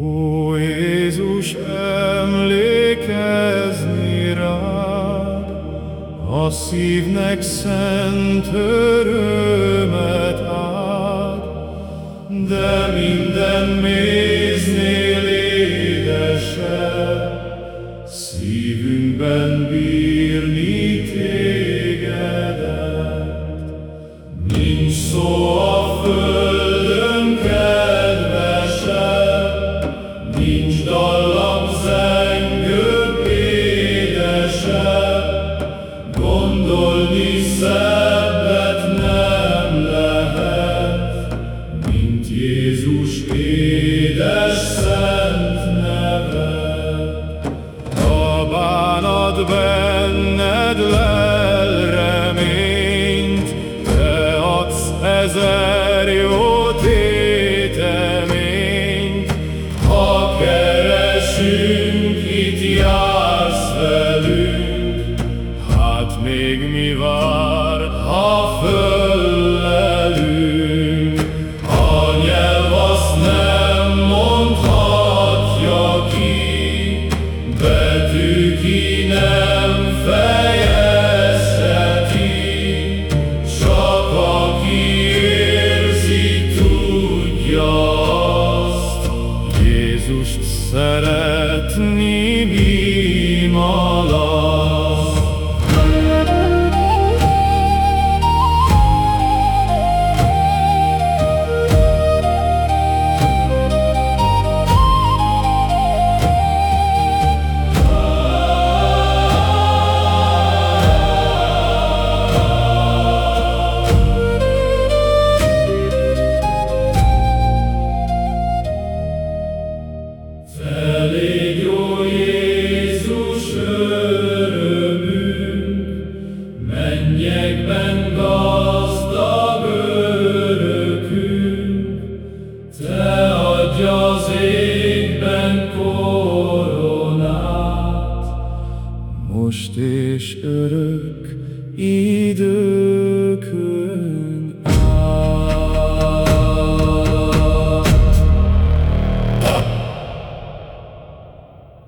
Ó Jézus, emlékezni rád, a szívnek szent örömet ad, de minden méznél édesebb, szívünkben bírni dallam édesebb, gondolni szebbet nem lehet, mint Jézus édes szent neve. A bánat benned lel reményt, Te adsz ezer keresünk, itt jársz velünk, Hát még mi vár, ha föllelünk? A nyelv azt nem mondhatja ki, Betű ki nem fejezheti, Jezus, szeret mi bimala. Te adj az égben koronát, most és örök időkön.